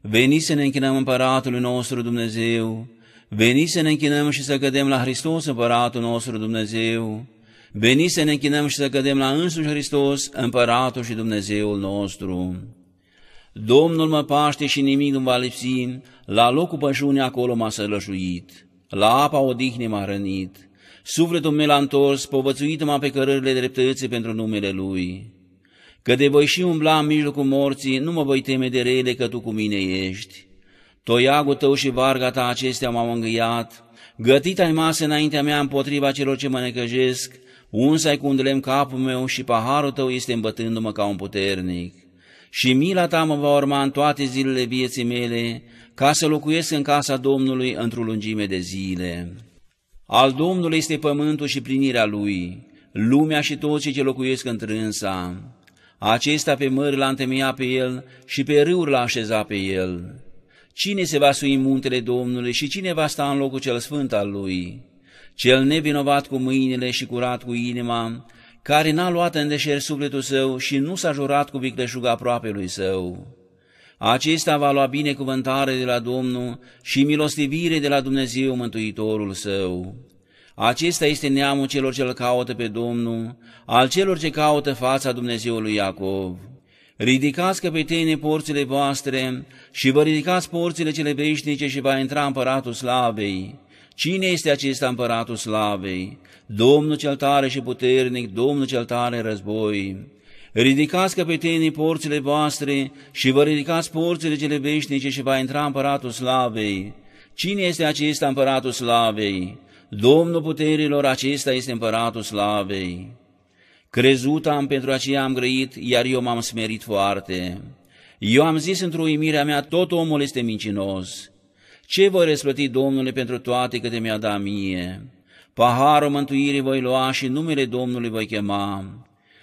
Veniți să ne închinăm împăratului nostru Dumnezeu, veniți să ne închinăm și să cădem la Hristos împăratul nostru Dumnezeu, veniți să ne închinăm și să cădem la însuși Hristos împăratul și Dumnezeul nostru. Domnul mă paște și nimic nu va lipsi, la locul pășunii acolo m-a sălășuit, la apa odihnii m-a rănit, sufletul meu l-a întors, povățuit m-a pe cărările dreptății pentru numele Lui. Că de voi și umbla în mijlocul morții, nu mă voi teme de rele că Tu cu mine ești. Toiagul Tău și varga Ta acestea m-au îngâiat, gătit ai masă înaintea mea împotriva celor ce mă necăjesc, unsai cu un lemn capul meu și paharul Tău este îmbătându-mă ca un puternic și mila ta mă va urma în toate zilele vieții mele, ca să locuiesc în casa Domnului într-o lungime de zile. Al Domnului este pământul și plinirea lui, lumea și toți cei ce locuiesc întrânsa. Acesta pe mări l-a întemeiat pe el și pe râuri l-a așezat pe el. Cine se va sui în muntele Domnului și cine va sta în locul cel sfânt al lui? Cel nevinovat cu mâinile și curat cu inima, care n-a luat în deșert sufletul său și nu s-a jurat cu vicleșug aproape lui său. Acesta va lua binecuvântare de la Domnul și milostivire de la Dumnezeu Mântuitorul său. Acesta este neamul celor ce-L caută pe Domnul, al celor ce caută fața Dumnezeului Iacov. Ridicați căpetene porțile voastre și vă ridicați porțile cele veșnice și va intra împăratul slavei. Cine este acesta împăratul slavei? Domnul cel tare și puternic, Domnul cel tare război. Ridicați căpetenii porțile voastre și vă ridicați porțile cele veșnice și va intra împăratul slavei. Cine este acesta împăratul slavei? Domnul puterilor, acesta este împăratul slavei. Crezut am, pentru aceea am grăit, iar eu m-am smerit foarte. Eu am zis într-o uimirea mea, tot omul este mincinos. Ce voi răsplăti Domnule pentru toate câte mi-a dat mie? Paharul mântuirii voi lua și numele Domnului voi chema.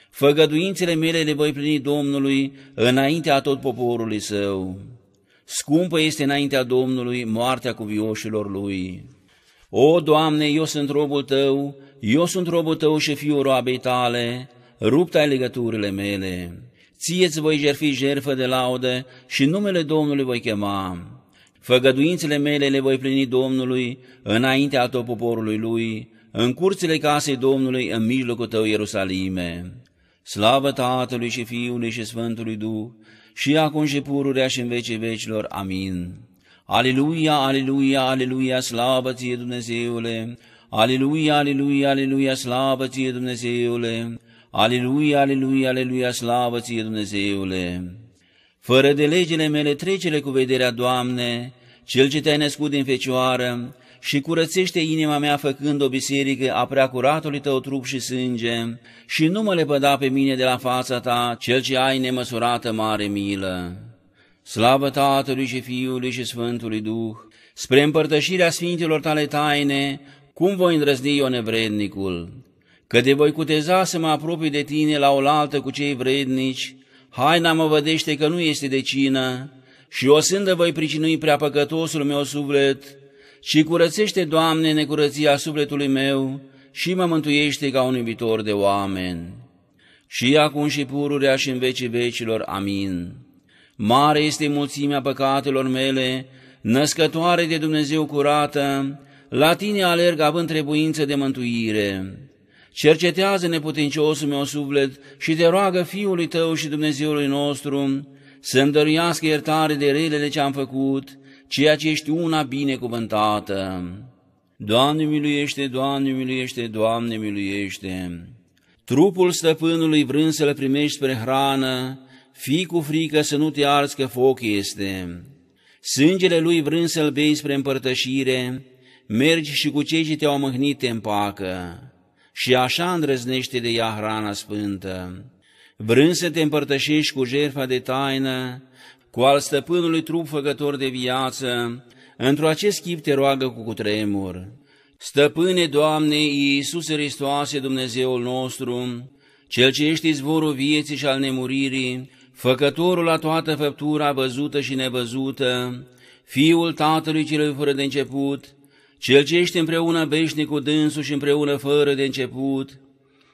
Făgăduințele mele le voi plini Domnului înaintea tot poporului său. Scumpă este înaintea Domnului moartea cuvioșilor lui. O, Doamne, eu sunt robul Tău, eu sunt robul Tău și fiul roabei Tale, rupt ai legăturile mele. Ție-ți voi jerfi jerfă de laudă și numele Domnului voi chema. Făgăduințele mele le voi plini Domnului înaintea tot poporului Lui, în curțile casei Domnului, în mijlocul tău, Ierusalime. Slavă Tatălui și Fiului și Sfântului Duh, și acum și pururea și în vecii vecilor. Amin. Aleluia, aleluia, aleluia, slavă ție Dumnezeule! Aleluia, aleluia, aleluia, slavă ție Dumnezeule! Aleluia, aleluia, aleluia, slavă ție Dumnezeule! Fără de legile mele trecele cu vederea, Doamne, Cel ce te-ai născut din Fecioară, și curățește inima mea făcând o biserică a preacuratului tău trup și sânge, și nu mă lepăda pe mine de la fața ta, cel ce ai nemăsurată mare milă. Slavă Tatălui și Fiului și Sfântului Duh, spre împărtășirea Sfintelor tale taine, cum voi îndrăzni eu nevrednicul? Că de voi cuteza să mă apropii de tine la oaltă cu cei vrednici, haina mă vădește că nu este de cină, și o sândă voi pricinui prea păcătosul meu suflet, și curățește, Doamne, necurăția sufletului meu și mă mântuiește ca un iubitor de oameni. Și acum și pururea și în vecii vecilor. Amin. Mare este mulțimea păcatelor mele, născătoare de Dumnezeu curată, la tine alerg având trebuință de mântuire. Cercetează neputinciosul meu suflet și te roagă Fiului tău și Dumnezeului nostru să-mi dăruiască iertare de relele ce am făcut, ceea ce ești una binecuvântată. Doamne miluiește, Doamne miluiește, Doamne miluiește! Trupul stăpânului vrând să-l primești spre hrană, fii cu frică să nu te arzi că foc este. Sângele lui vrând să-l bei spre împărtășire, mergi și cu cei ce te-au mâhnit te împacă. Și așa îndrăznește de ea hrana sfântă. Vrând să te împărtășești cu jertfa de taină, cu al stăpânului trup făcător de viață, într-o acest chip te roagă cu cutremur. Stăpâne, Doamne, Iisus Hristoase, Dumnezeul nostru, Cel ce ești izvorul vieții și al nemuririi, Făcătorul la toată făptura văzută și nevăzută, Fiul Tatălui celui fără de început, Cel ce ești împreună veșnic cu dânsul și împreună fără de început,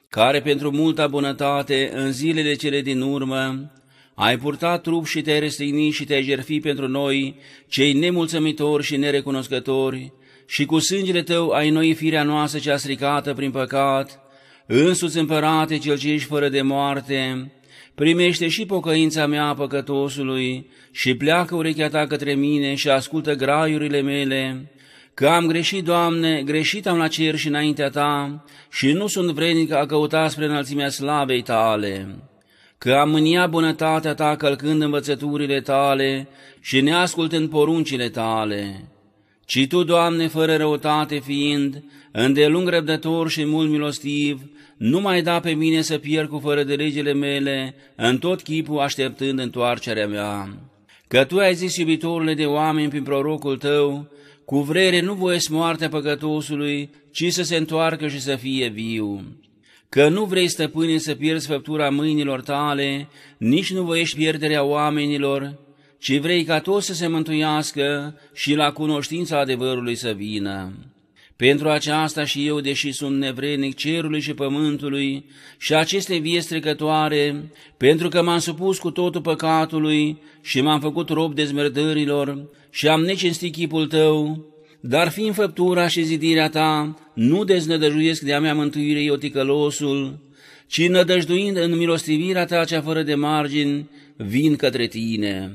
care pentru multa bunătate în zilele cele din urmă ai purtat trup și te-ai răstignit și te-ai jertfit pentru noi, cei nemulțămitori și nerecunoscători, și cu sângele tău ai noi firea noastră cea stricată prin păcat, însuți împărate cel ce ești fără de moarte, primește și pocăința mea păcătosului și pleacă urechea ta către mine și ascultă graiurile mele, că am greșit, Doamne, greșit am la cer și înaintea Ta și nu sunt vrednic a căuta spre înălțimea slavei Tale, că am mânia bunătatea Ta călcând învățăturile Tale și neascultând poruncile Tale, ci Tu, Doamne, fără răutate fiind, îndelung răbdător și mult milostiv, nu mai da pe mine să pierd cu fără de legile mele, în tot chipul așteptând întoarcerea mea. Că Tu ai zis, iubitorule de oameni, prin prorocul Tău, cu vrere nu voiesc moartea păcătosului, ci să se întoarcă și să fie viu. Că nu vrei, stăpâne, să pierzi făptura mâinilor tale, nici nu voiești pierderea oamenilor, ci vrei ca toți să se mântuiască și la cunoștința adevărului să vină. Pentru aceasta și eu, deși sunt nevrenic cerului și pământului și aceste vieți trecătoare, pentru că m-am supus cu totul păcatului și m-am făcut rob dezmerdărilor și am necinstit chipul tău, dar fiind făptura și zidirea ta, nu deznădăjuiesc de-a mea mântuire eu ticălosul, ci nădăjduind în milostivirea ta cea fără de margini, vin către tine.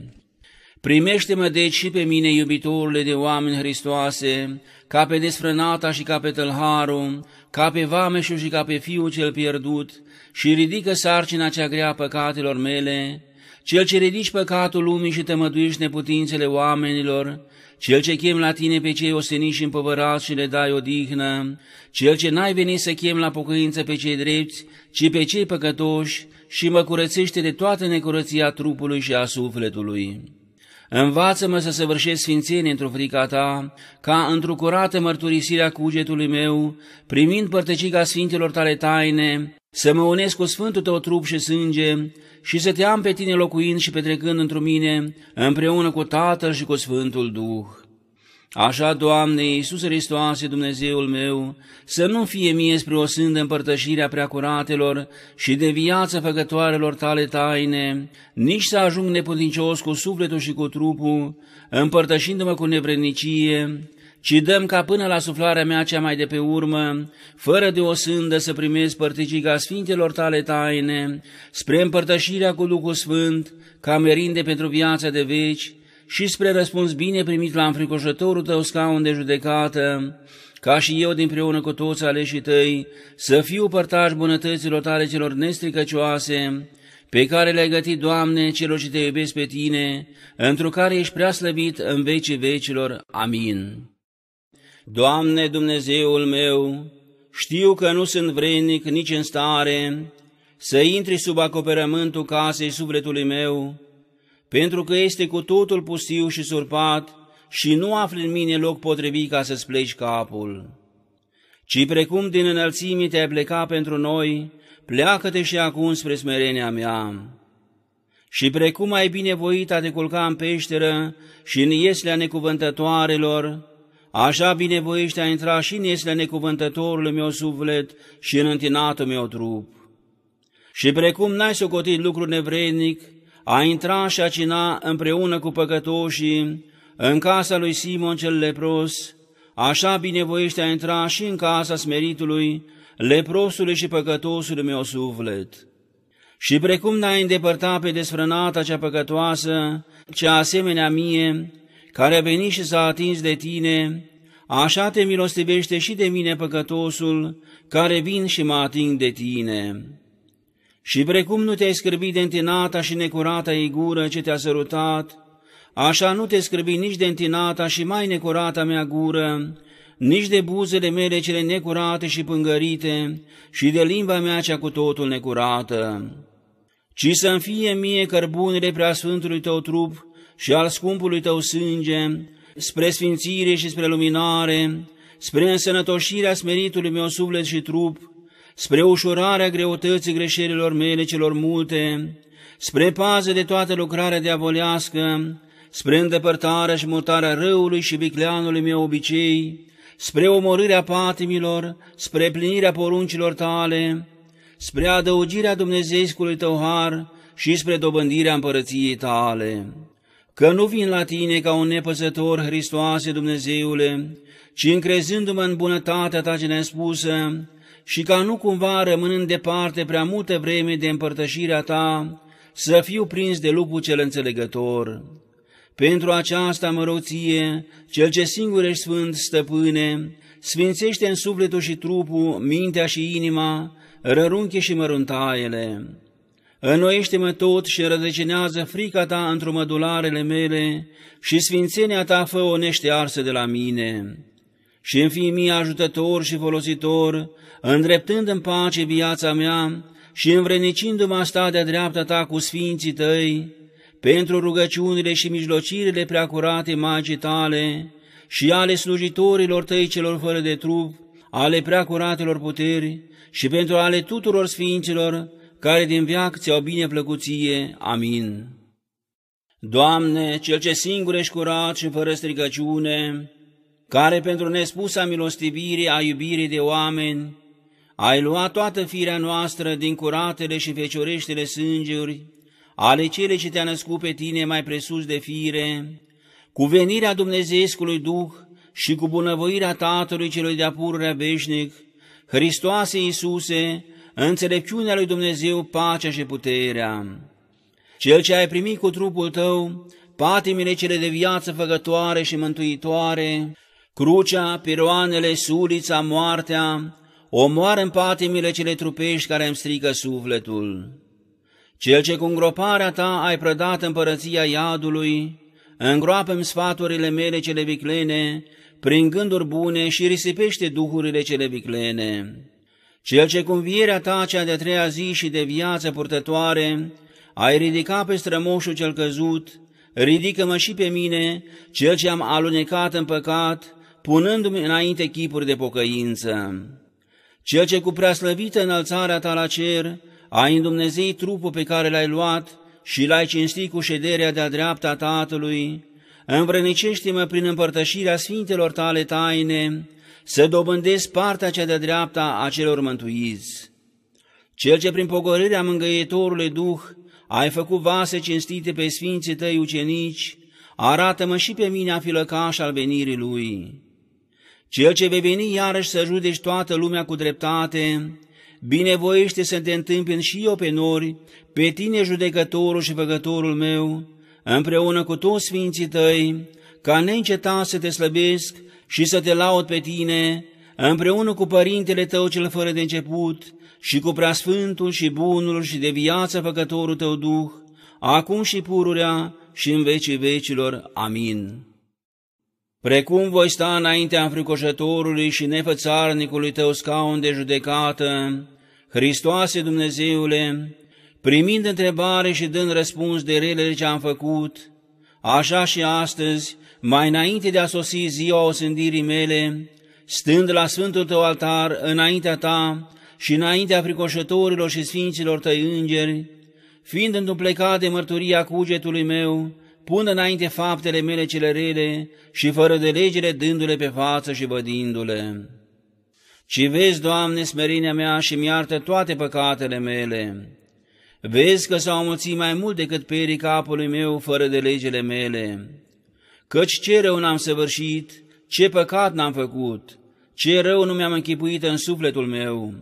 Primește-mă deci și pe mine, iubitorule de oameni Hristoase, ca pe desfrânata și ca pe tălharul, ca pe vameșul și ca pe fiul cel pierdut, și ridică sarcina cea grea păcatelor mele, cel ce ridici păcatul lumii și tămăduiești neputințele oamenilor, cel ce chem la tine pe cei osteniți și împovărați și le dai odihnă, cel ce n-ai venit să chem la pocăință pe cei drepți, ci pe cei păcătoși, și mă curățește de toată necurăția trupului și a sufletului. Învață-mă să săvârșesc sfințenie într-o frica ta, ca într-o curată mărturisirea cugetului meu, primind părtăcica sfintelor tale taine, să mă unesc cu sfântul tău trup și sânge și să te am pe tine locuind și petrecând într mine, împreună cu Tatăl și cu Sfântul Duh. Așa, Doamne, Iisus Hristoase, Dumnezeul meu, să nu fie mie spre o sândă împărtășirea preacuratelor și de viață făcătoarelor tale taine, nici să ajung neputincios cu sufletul și cu trupul, împărtășindu-mă cu nevrednicie, ci dăm ca până la suflarea mea cea mai de pe urmă, fără de o sândă să primesc părticica Sfintelor tale taine, spre împărtășirea cu Duhul Sfânt, ca merinde pentru viața de veci, și spre răspuns bine primit la înfricoșătorul tău scaun de judecată, ca și eu dinpreună cu toți aleșii tăi, să fiu părtaș bunătăților tale celor nestricăcioase, pe care le-ai gătit, Doamne, celor ce te iubesc pe Tine, într-o care ești prea slăbit în vecii vecilor. Amin. Doamne Dumnezeul meu, știu că nu sunt vrednic nici în stare să intri sub acoperământul casei sufletului meu, pentru că este cu totul pustiu și surpat și nu afli în mine loc potrivit ca să-ți pleci capul. Ci precum din înălțime te-ai plecat pentru noi, pleacă-te și acum spre smerenia mea. Și precum ai binevoit a te culca în peșteră și în ieslea necuvântătoarelor, așa binevoiește a intra și în ieslea necuvântătorului meu suflet și în întinatul meu trup. Și precum n-ai socotit lucru nevrednic, a intra și a cina împreună cu păcătoșii în casa lui Simon cel lepros, așa binevoiește a intra și în casa smeritului, leprosului și păcătosului meu suflet. Și precum n-ai îndepărtat pe desfrânata cea păcătoasă, cea asemenea mie, care a venit și s-a atins de tine, așa te milostivește și de mine păcătosul, care vin și mă ating de tine. Și precum nu te-ai scârbit de întinata și necurata ei gură ce te-a sărutat, așa nu te scârbi nici de întinata și mai necurata mea gură, nici de buzele mele cele necurate și pângărite, și de limba mea cea cu totul necurată. Ci să-mi fie mie cărbunele preasfântului tău trup și al scumpului tău sânge, spre sfințire și spre luminare, spre însănătoșirea smeritului meu suflet și trup, spre ușurarea greutății greșelilor mele celor multe, spre pază de toată lucrarea diavolească, spre îndepărtarea și mutarea răului și vicleanului meu obicei, spre omorârea patimilor, spre plinirea poruncilor tale, spre adăugirea Dumnezeiscului tău har și spre dobândirea împărăției tale. Că nu vin la tine ca un nepăsător, Hristoase Dumnezeule, ci încrezându-mă în bunătatea ta ce ne spusă, și ca nu cumva rămânând departe prea multă vreme de împărtășirea ta, să fiu prins de lupul cel înțelegător. Pentru aceasta mă rog ție, cel ce singur ești sfânt, stăpâne, sfințește în sufletul și trupul, mintea și inima, rărunche și măruntaiele. Înnoiește-mă tot și rădăcinează frica ta într-o mădularele mele și sfințenia ta fă o neștearsă de la mine. Și în fii mie ajutător și folositor, îndreptând în pace viața mea și învrenicindu-mă sta de dreapta ta cu sfinții tăi, pentru rugăciunile și mijlocirile preacurate magii tale și ale slujitorilor tăi celor fără de trup, ale preacuratelor puteri și pentru ale tuturor sfinților care din viac ți-au bine plăcuție. Amin. Doamne, Cel ce singur ești curat și fără stricăciune, care pentru nespusa milostivire a iubirii de oameni, ai luat toată firea noastră din curatele și fecioreștele sângeri, ale cele ce te-a născut pe tine mai presus de fire, cu venirea Dumnezeescului Duh și cu bunăvoirea Tatălui celui de-a pururea veșnic, Hristoase Iisuse, înțelepciunea lui Dumnezeu, pacea și puterea. Cel ce ai primit cu trupul tău, patimile cele de viață făgătoare și mântuitoare, crucea, piroanele, sulița, moartea, omoară în patimile cele trupești care îmi strică sufletul. Cel ce cu îngroparea ta ai prădat împărăția iadului, îngroapă-mi sfaturile mele cele viclene, prin gânduri bune și risipește duhurile cele viclene. Cel ce cu învierea ta cea de-a treia zi și de viață purtătoare, ai ridicat pe strămoșul cel căzut, ridică-mă și pe mine, cel ce am alunecat în păcat, punându-mi înainte chipuri de pocăință. Cel ce cu preaslăvită înălțarea ta la cer, ai în Dumnezei trupul pe care l-ai luat și l-ai cinstit cu șederea de-a dreapta Tatălui, învrănicește-mă prin împărtășirea sfintelor tale taine, să dobândesc partea cea de-a dreapta a celor mântuiți. Cel ce prin pogorârea mângăietorului Duh ai făcut vase cinstite pe sfinții tăi ucenici, arată-mă și pe mine a filăcaș al venirii Lui. Cel ce vei veni iarăși să judeci toată lumea cu dreptate, binevoiește să te întâmpin și eu pe nori, pe tine judecătorul și făgătorul meu, împreună cu toți sfinții tăi, ca neîncetat să te slăbesc și să te laud pe tine, împreună cu Părintele tău cel fără de început și cu preasfântul și bunul și de viață făcătorul tău Duh, acum și pururea și în vecii vecilor. Amin. Precum voi sta înaintea înfricoșătorului și nefățarnicului tău scaun de judecată, Hristoase Dumnezeule, primind întrebare și dând răspuns de relele ce am făcut, așa și astăzi, mai înainte de a sosi ziua osândirii mele, stând la Sfântul Tău altar, înaintea Ta și înaintea fricoșătorilor și sfinților Tăi îngeri, fiind întâmplecat de mărturia cugetului meu, pun înainte faptele mele cele rele și fără de legere dându-le pe față și vădindu-le. Ci vezi, Doamne, smerenia mea și mi-artă toate păcatele mele. Vezi că s-au mulțit mai mult decât perii capului meu fără de legile mele. Căci ce rău n-am săvârșit, ce păcat n-am făcut, ce rău nu mi-am închipuit în sufletul meu.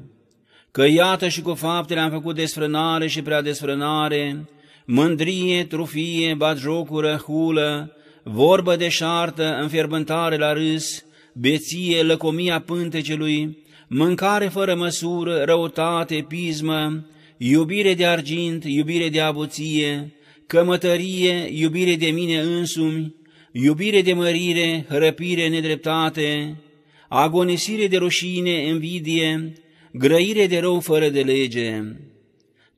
Că iată și cu faptele am făcut desfrânare și prea desfrânare, mândrie, trufie, batjocură, hulă, vorbă de șartă, înfierbântare la râs, beție, lăcomia pântecelui, mâncare fără măsură, răutate, pismă, iubire de argint, iubire de abuție, cămătărie, iubire de mine însumi, iubire de mărire, răpire, nedreptate, agonisire de rușine, invidie, grăire de rău fără de lege.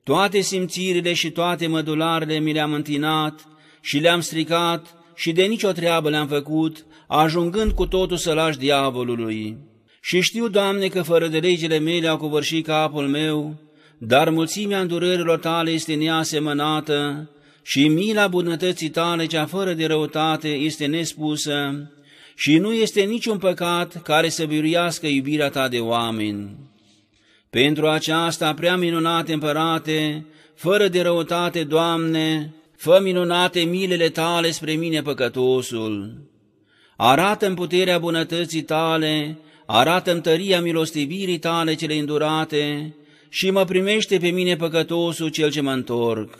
Toate simțirile și toate mădularele mi le-am întinat și le-am stricat și de nicio treabă le-am făcut, ajungând cu totul să lași diavolului. Și știu, Doamne, că fără de legile mele au covârșit capul meu, dar mulțimea îndurărilor tale este neasemănată și mila bunătății tale cea fără de răutate este nespusă și nu este niciun păcat care să biruiască iubirea ta de oameni. Pentru aceasta prea minunate împărate, fără de răutate, Doamne, fă minunate milele Tale spre mine păcătosul. Arată-mi puterea bunătății Tale, arată-mi tăria milostivirii Tale cele îndurate și mă primește pe mine păcătosul cel ce mă întorc.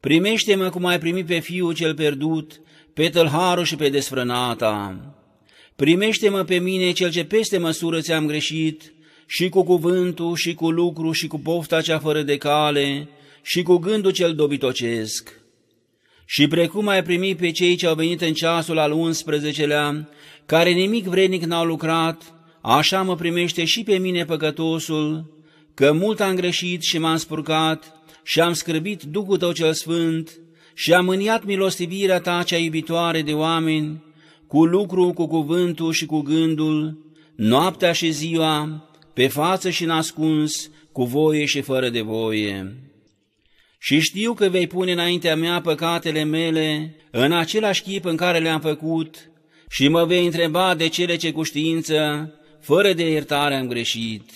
Primește-mă cum ai primit pe fiul cel pierdut, pe tălharul și pe desfrânata. Primește-mă pe mine cel ce peste măsură ți-am greșit, și cu cuvântul, și cu lucru, și cu pofta cea fără de cale, și cu gândul cel dobitocesc. Și precum ai primit pe cei ce au venit în ceasul al 11-lea, care nimic vrednic n-au lucrat, așa mă primește și pe mine păcătosul, că mult am greșit și m-am spurcat și am scrăbit Duhul Tău cel Sfânt și am mâniat milostivirea Ta cea iubitoare de oameni, cu lucru, cu cuvântul și cu gândul, noaptea și ziua, pe față și nascuns, cu voie și fără de voie. Și știu că vei pune înaintea mea păcatele mele în același chip în care le-am făcut și mă vei întreba de cele ce cu știință, fără de iertare am greșit.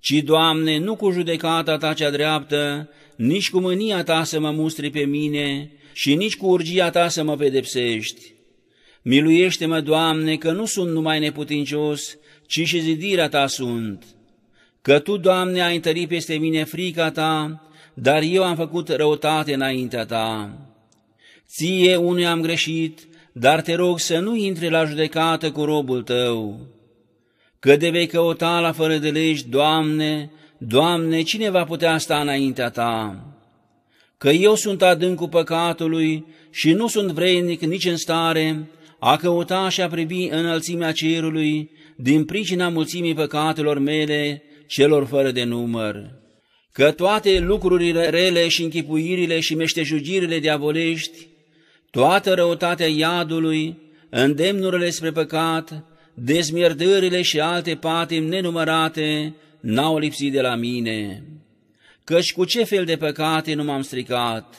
Ci, Doamne, nu cu judecata Ta cea dreaptă, nici cu mânia Ta să mă mustri pe mine și nici cu urgia Ta să mă pedepsești. Miluiește-mă, Doamne, că nu sunt numai neputincios, ci și zidirea Ta sunt. Că Tu, Doamne, ai întărit peste mine frica Ta, dar eu am făcut răutate înaintea Ta. Ție unui am greșit, dar te rog să nu intri la judecată cu robul Tău. Că de vei căuta la fără de legi, Doamne, Doamne, cine va putea sta înaintea Ta? Că eu sunt adâncul păcatului și nu sunt vrednic nici în stare a căuta și a privi înălțimea cerului din pricina mulțimii păcatelor mele, celor fără de număr. Că toate lucrurile rele și închipuirile și meștejugirile diavolești, toată răutatea iadului, îndemnurile spre păcat, dezmierdările și alte patim nenumărate n-au lipsit de la mine. Căci cu ce fel de păcate nu m-am stricat,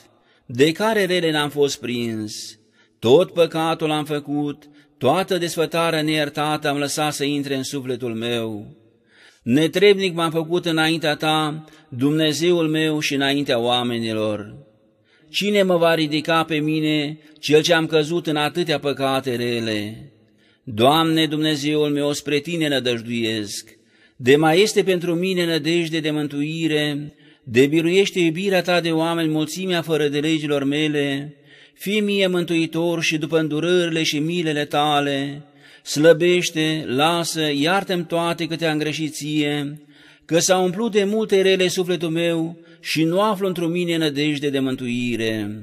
de care rele n-am fost prins, tot păcatul am făcut, toată desfătarea neiertată am lăsat să intre în sufletul meu. Netrebnic m-am făcut înaintea ta, Dumnezeul meu și înaintea oamenilor. Cine mă va ridica pe mine, cel ce am căzut în atâtea păcate rele? Doamne, Dumnezeul meu, spre Tine nădăjduiesc. De mai este pentru mine nădejde de mântuire, de biruiește iubirea Ta de oameni mulțimea fără de legilor mele, fii mie mântuitor și după îndurările și milele tale, slăbește, lasă, iartă-mi toate câte am greșit ție, că s-a umplut de multe rele sufletul meu și nu aflu într-o mine nădejde de mântuire.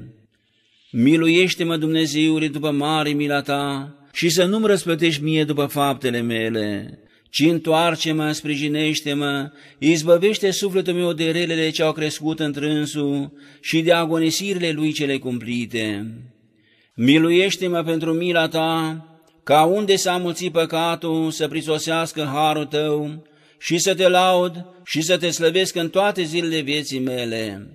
Miluiește-mă, Dumnezeule, după mare mila ta și să nu-mi răsplătești mie după faptele mele, ci întoarce-mă, sprijinește-mă, izbăvește sufletul meu de relele ce au crescut întrânsul și de agonisirile lui cele cumplite. Miluiește-mă pentru mila ta, ca unde s-a mulțit păcatul să prisosească harul tău și să te laud și să te slăvesc în toate zilele vieții mele.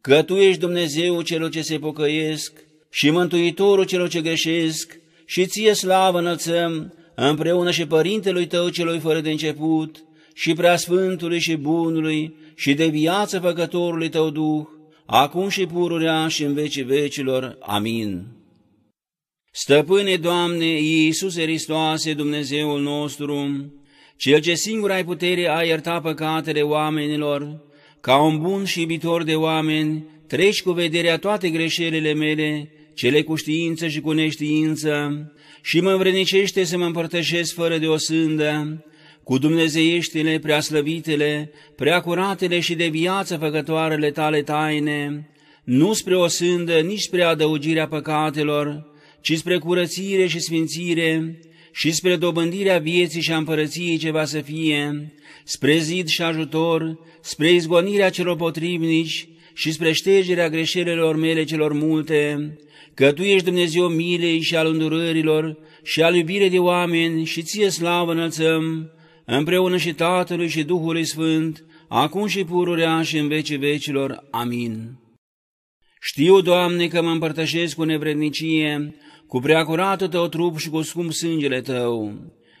Că tu ești Dumnezeu celor ce se pocăiesc și Mântuitorul celor ce greșesc și ție slavă înălțăm împreună și Părintelui tău celui fără de început, și Preasfântului și Bunului, și de viață Făcătorului tău Duh, acum și pururea și în vecii vecilor. Amin. Stăpâne, Doamne, Iisuse Hristoase, Dumnezeul nostru, Cel ce singur ai putere a ierta păcatele oamenilor, ca un bun și iubitor de oameni, treci cu vederea toate greșelile mele, cele cu știință și cu neștiință, și mă învrednicește să mă împărtășesc fără de o sândă, cu dumnezeieștile, preaslăvitele, preacuratele și de viață făcătoarele tale taine, nu spre o sândă, nici spre adăugirea păcatelor, ci spre curățire și sfințire și spre dobândirea vieții și a împărăției ce va să fie, spre zid și ajutor, spre izgonirea celor potrivnici și spre ștergerea greșelilor mele celor multe, că Tu ești Dumnezeu milei și al îndurărilor și al iubire de oameni și Ție slavă înălțăm, împreună și Tatălui și Duhului Sfânt, acum și pururea și în vecii vecilor. Amin. Știu, Doamne, că mă împărtășesc cu nevrednicie, cu preacuratul Tău trup și cu scump sângele Tău,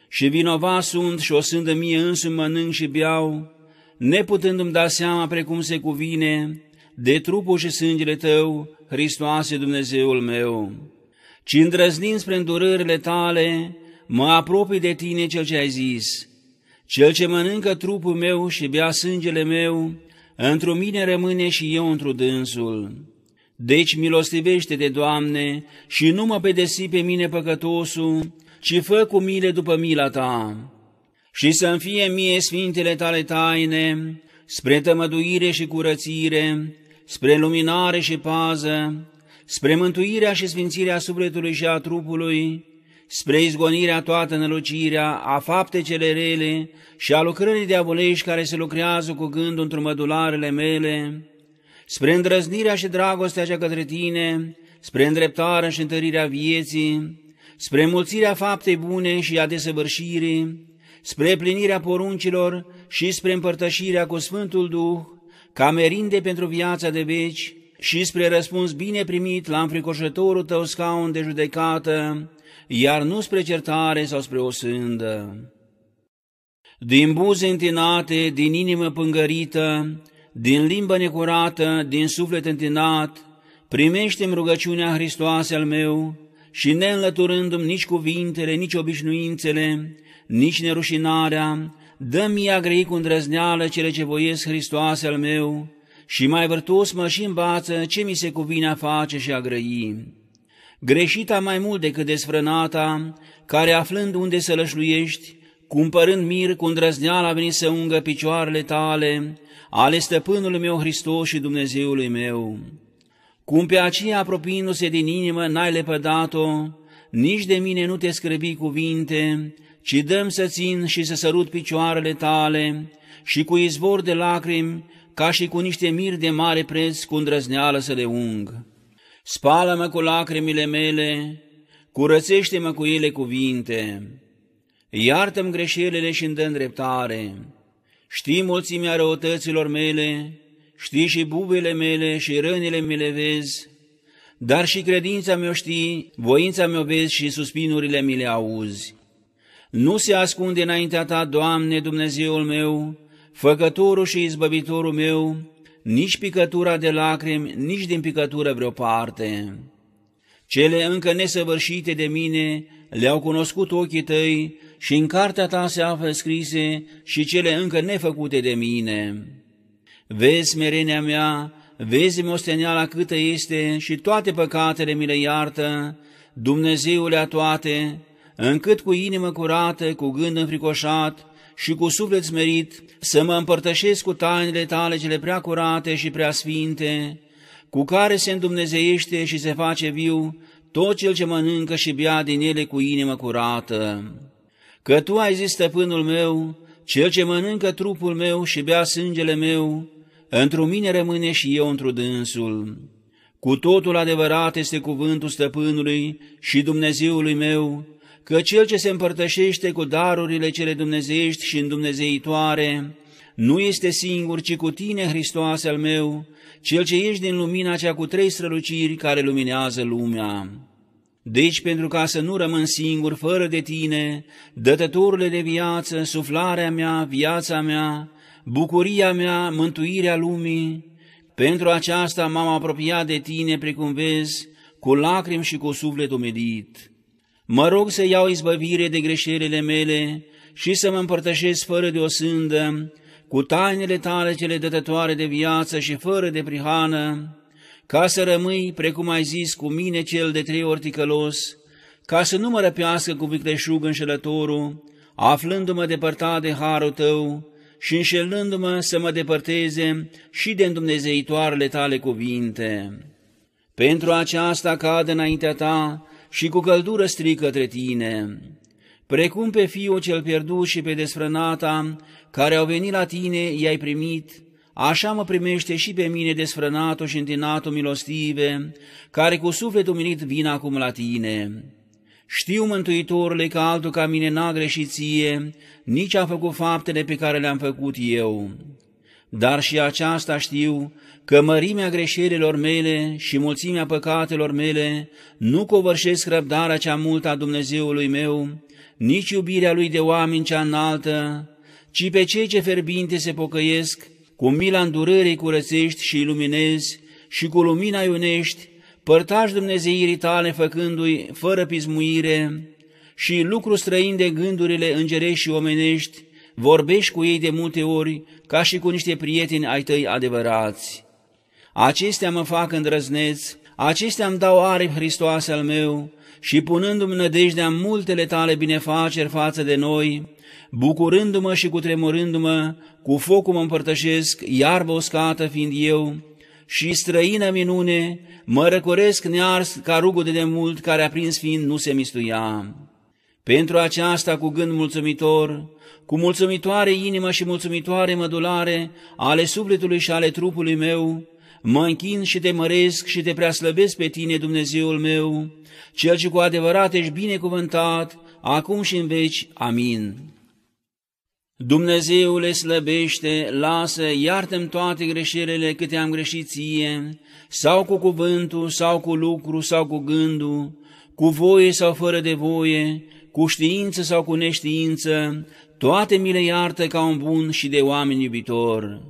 și vinova sunt și o sândă mie însumi mănânc și beau, neputându-mi da seama precum se cuvine, de trupul și sângele Tău, Hristoase Dumnezeul meu, ci îndrăznind spre îndurările Tale, mă apropii de Tine cel ce ai zis, cel ce mănâncă trupul meu și bea sângele meu, într-o mine rămâne și eu într-o dânsul. Deci milostivește-te, Doamne, și nu mă pedesi pe mine păcătosul, ci fă cu mile după mila Ta. Și să-mi fie mie sfintele Tale taine, spre tămăduire și curățire, spre luminare și pază, spre mântuirea și sfințirea sufletului și a trupului, spre izgonirea toată nălucirea, a fapte cele rele și a lucrării diavolești care se lucrează cu gândul într mădularele mele, spre îndrăznirea și dragostea cea către tine, spre îndreptarea și întărirea vieții, spre mulțirea faptei bune și a desăvârșirii, spre plinirea poruncilor și spre împărtășirea cu Sfântul Duh, ca merinde pentru viața de veci și spre răspuns bine primit la înfricoșătorul tău scaun de judecată, iar nu spre certare sau spre o sândă. Din buze întinate, din inimă pângărită, din limbă necurată, din suflet întinat, primește-mi rugăciunea Hristoase al meu și neînlăturându-mi nici cuvintele, nici obișnuințele, nici nerușinarea, dă-mi a grei cu îndrăzneală cele ce voiesc Hristoase al meu și mai vârtos mă și învață ce mi se cuvine a face și a grăi greșita mai mult decât desfrânata, care aflând unde să lășluiești, cumpărând mir cu îndrăzneala a venit să ungă picioarele tale, ale stăpânului meu Hristos și Dumnezeului meu. Cum pe aceea apropiindu-se din inimă n-ai lepădat-o, nici de mine nu te scrăbi cuvinte, ci dăm să țin și să sărut picioarele tale și cu izvor de lacrimi, ca și cu niște mir de mare preț, cu îndrăzneală să le ung. Spală-mă cu lacrimile mele, curățește-mă cu ele cuvinte, iartă-mi greșelile și îndă dreptare. Știi mulțimea răutăților mele, știi și bubele mele și rănile mele vezi, dar și credința mea știi, voința mea vezi și suspinurile mi le auzi. Nu se ascunde înaintea ta, Doamne, Dumnezeul meu, făcătorul și izbăvitorul meu, nici picătura de lacrimi, nici din picătură vreo parte. Cele încă nesăvârșite de mine le-au cunoscut ochii tăi și în cartea ta se află scrise și cele încă nefăcute de mine. Vezi merenia mea, vezi mosteneala câtă este și toate păcatele mi le iartă, Dumnezeule a toate, încât cu inimă curată, cu gând înfricoșat, și cu suflet smerit să mă împărtășesc cu tainele tale cele prea curate și prea sfinte, cu care se îndumnezeiește și se face viu tot cel ce mănâncă și bea din ele cu inimă curată. Că Tu ai zis, stăpânul meu, cel ce mănâncă trupul meu și bea sângele meu, într mine rămâne și eu într dânsul. Cu totul adevărat este cuvântul stăpânului și Dumnezeului meu, că cel ce se împărtășește cu darurile cele dumnezeiești și îndumnezeitoare, nu este singur, ci cu tine, Hristos al meu, cel ce ești din lumina cea cu trei străluciri care luminează lumea. Deci, pentru ca să nu rămân singur, fără de tine, dătătorule de viață, suflarea mea, viața mea, bucuria mea, mântuirea lumii, pentru aceasta m-am apropiat de tine, precum vezi, cu lacrimi și cu suflet umilit. Mă rog să iau izbăvire de greșelile mele și să mă împărtășesc fără de o sândă, cu tainele tale cele dătătoare de viață și fără de prihană, ca să rămâi, precum ai zis, cu mine cel de trei ori ticălos, ca să nu mă răpească cu vicleșug înșelătorul, aflându-mă depărtat de harul tău și înșelându-mă să mă depărteze și de îndumnezeitoarele tale cuvinte. Pentru aceasta cad înaintea ta și cu căldură strică către tine, precum pe fiul cel pierdut și pe desfrânata, care au venit la tine, i-ai primit, așa mă primește și pe mine desfrânatul și întinatul milostive, care cu sufletul umilit vin acum la tine. Știu, Mântuitorule, că altul ca mine n-a greșit ție, nici a făcut faptele pe care le-am făcut eu. Dar și aceasta știu, că mărimea greșelilor mele și mulțimea păcatelor mele nu covârșesc răbdarea cea multă a Dumnezeului meu, nici iubirea lui de oameni cea înaltă, ci pe cei ce ferbinte se pocăiesc, cu mila îndurării curățești și iluminezi și cu lumina iunești, părtași Dumnezeirii tale făcându-i fără pismuire și lucru străin de gândurile îngerești și omenești, vorbești cu ei de multe ori ca și cu niște prieteni ai tăi adevărați. Acestea mă fac îndrăzneț, acestea îmi dau aripi Hristoase al meu și punându-mi nădejdea în multele tale binefaceri față de noi, bucurându-mă și cutremurându-mă, cu focul mă împărtășesc, iarbă uscată fiind eu, și străină minune, mă răcoresc nears ca rugul de demult care a prins fiind nu se mistuia. Pentru aceasta, cu gând mulțumitor, cu mulțumitoare inimă și mulțumitoare mădulare ale sufletului și ale trupului meu, mă închin și te măresc și te preaslăbesc pe tine, Dumnezeul meu, cel ce cu adevărat ești binecuvântat, acum și în veci. Amin. Dumnezeule slăbește, lasă, iartă toate greșelile câte am greșit ție, sau cu cuvântul, sau cu lucru, sau cu gândul, cu voie sau fără de voie, cu știință sau cu neștiință, toate mi le iartă ca un bun și de oameni iubitor.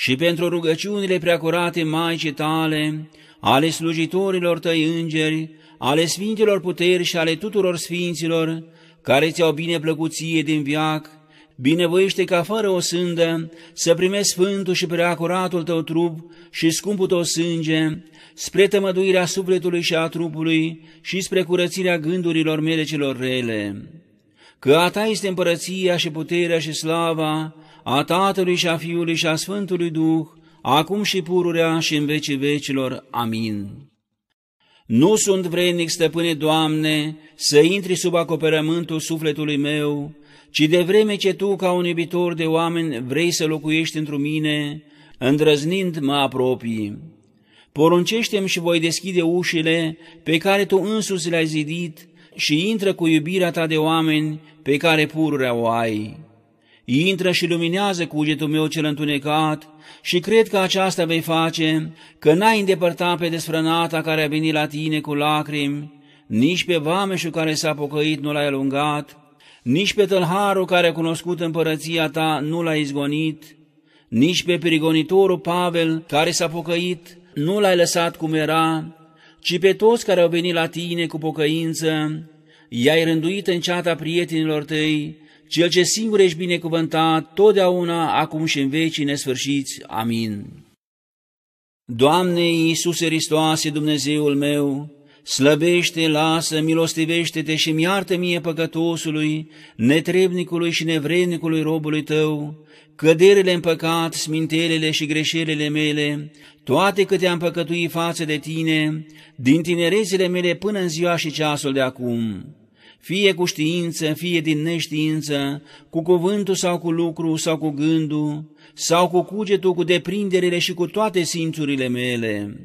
Și pentru rugăciunile preacurate Maicii tale, ale slujitorilor tăi îngeri, ale sfinților puteri și ale tuturor sfinților, care ți-au bine plăcuție din viac, binevoiește ca fără o sândă să primești sfântul și preacuratul tău trup și scumpul tău sânge, spre tămăduirea sufletului și a trupului și spre curățirea gândurilor mele celor rele. Că a ta este împărăția și puterea și slava a Tatălui și a Fiului și a Sfântului Duh, acum și pururea și în vecii vecilor. Amin. Nu sunt vrednic, stăpâne Doamne, să intri sub acoperământul sufletului meu, ci de vreme ce Tu, ca un iubitor de oameni, vrei să locuiești într mine, îndrăznind mă apropii. Poruncește-mi și voi deschide ușile pe care Tu însuți le-ai zidit și intră cu iubirea Ta de oameni pe care pururea o ai. Intră și luminează cugetul meu cel întunecat și cred că aceasta vei face, că n-ai îndepărtat pe desfrânata care a venit la tine cu lacrimi, nici pe vameșul care s-a pocăit nu l-ai alungat, nici pe tălharul care a cunoscut împărăția ta nu l-ai izgonit, nici pe perigonitorul Pavel care s-a pocăit nu l-ai lăsat cum era, ci pe toți care au venit la tine cu pocăință, i-ai rânduit în ceata prietenilor tăi, cel ce singur ești binecuvântat, totdeauna, acum și în vecii nesfârșiți. Amin. Doamne Iisuse Hristoase, Dumnezeul meu, slăbește, lasă, milostivește-te și mi iartă mie păcătosului, netrebnicului și nevrednicului robului tău, căderile în păcat, smintelele și greșelile mele, toate câte am păcătuit față de tine, din tinerețele mele până în ziua și ceasul de acum fie cu știință, fie din neștiință, cu cuvântul sau cu lucru sau cu gândul, sau cu cugetul, cu deprinderile și cu toate simțurile mele.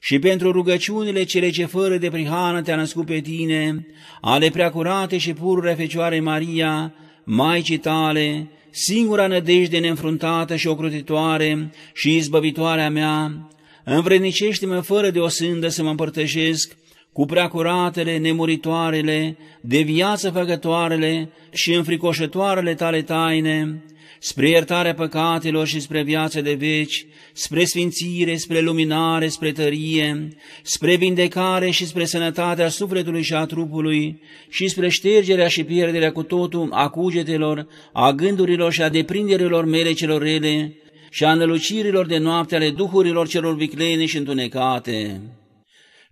Și pentru rugăciunile cele ce fără de prihană te-a născut pe tine, ale preacurate și purure Fecioare Maria, Maicii tale, singura nădejde neînfruntată și ocrutitoare și izbăvitoarea mea, învrednicește-mă fără de o sândă să mă împărtășesc cu preacuratele, nemuritoarele, de viață făcătoarele și înfricoșătoarele tale taine, spre iertarea păcatelor și spre viață de veci, spre sfințire, spre luminare, spre tărie, spre vindecare și spre sănătatea sufletului și a trupului, și spre ștergerea și pierderea cu totul a cugetelor, a gândurilor și a deprinderilor mele celor rele, și a înălucirilor de noapte ale duhurilor celor viclene și întunecate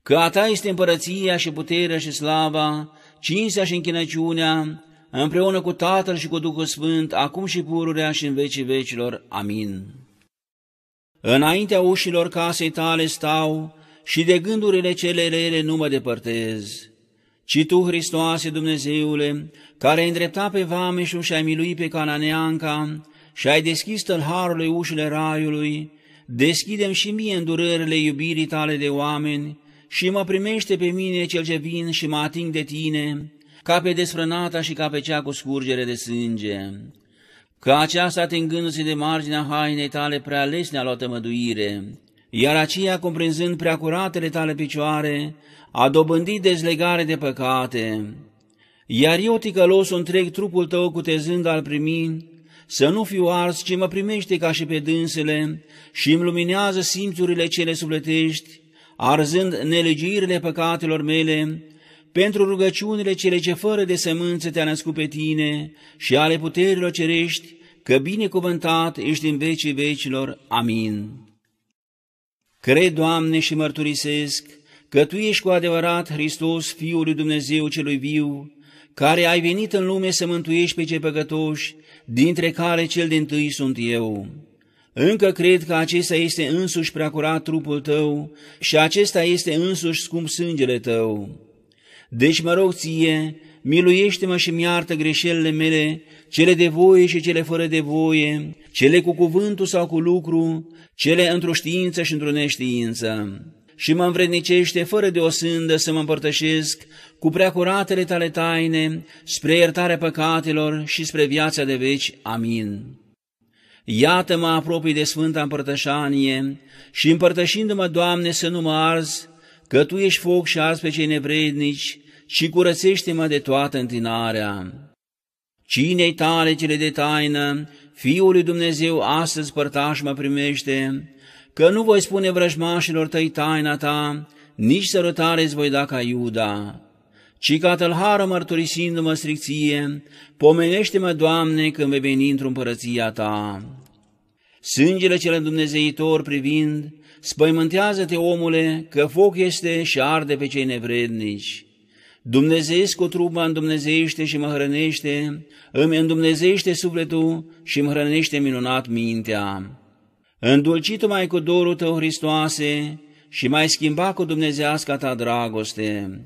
că a ta este împărăția și puterea și slava, cinstea și închinăciunea, împreună cu Tatăl și cu Duhul Sfânt, acum și pururea și în vecii vecilor. Amin. Înaintea ușilor casei tale stau și de gândurile cele rele nu mă depărtez. Ci Tu, Hristoase Dumnezeule, care ai îndreptat pe vameșul și ai miluit pe cananeanca și ai deschis tălharului ușile raiului, deschidem și mie îndurările iubirii tale de oameni, și mă primește pe mine cel ce vin și mă ating de tine, ca pe desfrânata și ca pe cea cu scurgere de sânge. Că aceasta, atingându-se de marginea hainei tale prea ales ne-a luat măduire, iar aceea, cumprinzând prea curatele tale picioare, a dobândit dezlegare de păcate. Iar eu, ticălosul întreg trupul tău cutezând al primi, să nu fiu ars, ci mă primește ca și pe dânsele și îmi luminează simțurile cele sufletești, arzând nelegiuirile păcatelor mele, pentru rugăciunile cele ce fără de sămânță te-a născut pe tine și ale puterilor cerești, că binecuvântat ești în vecii vecilor. Amin. Cred, Doamne, și mărturisesc că Tu ești cu adevărat Hristos, Fiul lui Dumnezeu celui viu, care ai venit în lume să mântuiești pe cei păcătoși, dintre care cel din tâi sunt eu. Încă cred că acesta este însuși preacurat trupul tău și acesta este însuși scump sângele tău. Deci mă rog ție, miluiește-mă și mi-artă greșelile mele, cele de voie și cele fără de voie, cele cu cuvântul sau cu lucru, cele într-o știință și într-o neștiință. Și mă învrednicește fără de o sândă să mă împărtășesc cu preacuratele tale taine, spre iertarea păcatelor și spre viața de veci. Amin. Iată mă apropii de Sfânta Împărtășanie și împărtășindu-mă, Doamne, să nu mă arzi, că Tu ești foc și arzi pe cei nevrednici și curățește-mă de toată întinarea. Cinei tale cele de taină, Fiul lui Dumnezeu astăzi părtaș mă primește, că nu voi spune vrăjmașilor tăi taina ta, nici sărătare îți voi da ca Iuda, ci ca tălhară mărturisindu-mă stricție, pomenește-mă, Doamne, când vei veni într-o împărăția ta. Sângele cel dumnezeitor privind, spăimântează-te, omule, că foc este și arde pe cei nevrednici. Dumnezeesc cu trup mă îndumnezeiește și mă hrănește, îmi îndumnezeiește sufletul și îmi hrănește minunat mintea. Îndulcită mai cu dorul tău, Hristoase, și mai schimba cu dumnezeasca ta dragoste,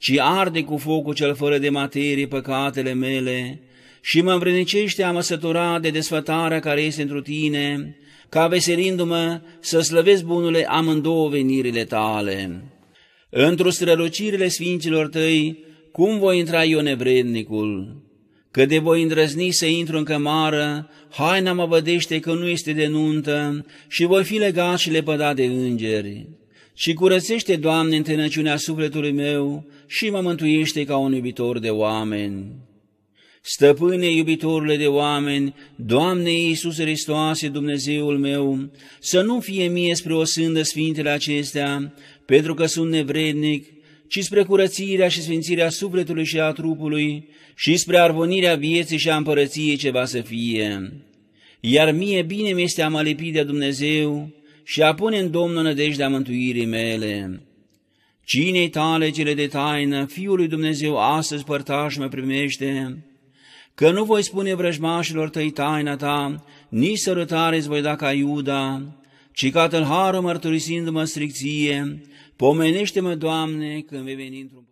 ci arde cu focul cel fără de materie păcatele mele și mă învrenicește a măsătura de desfătarea care este întru tine, ca veselindu-mă să slăvesc bunule amândouă venirile tale. Într-o strălucirile sfinților tăi, cum voi intra eu nevrednicul? Că de voi îndrăzni să intru în cămară, haina mă vădește că nu este de nuntă și voi fi legat și lepădat de îngeri. Și curățește, Doamne, întâlnăciunea sufletului meu și mă mântuiește ca un iubitor de oameni. Stăpâne iubitorule de oameni, Doamne Iisus Hristoase, Dumnezeul meu, să nu fie mie spre o sândă sfintele acestea, pentru că sunt nevrednic, ci spre curățirea și sfințirea sufletului și a trupului și spre arvonirea vieții și a împărăției ce va să fie. Iar mie bine mi-este a mă lipi de Dumnezeu și a pune în Domnul nădejdea mântuirii mele. Cinei tale cele de taină, Fiul lui Dumnezeu astăzi părtaș mă primește, că nu voi spune vrăjmașilor tăi taina ta, nici sărătare îți voi da ca Iuda, ci ca tâlhară mărturisindu-mă stricție, pomenește-mă, Doamne, când vei veni într-un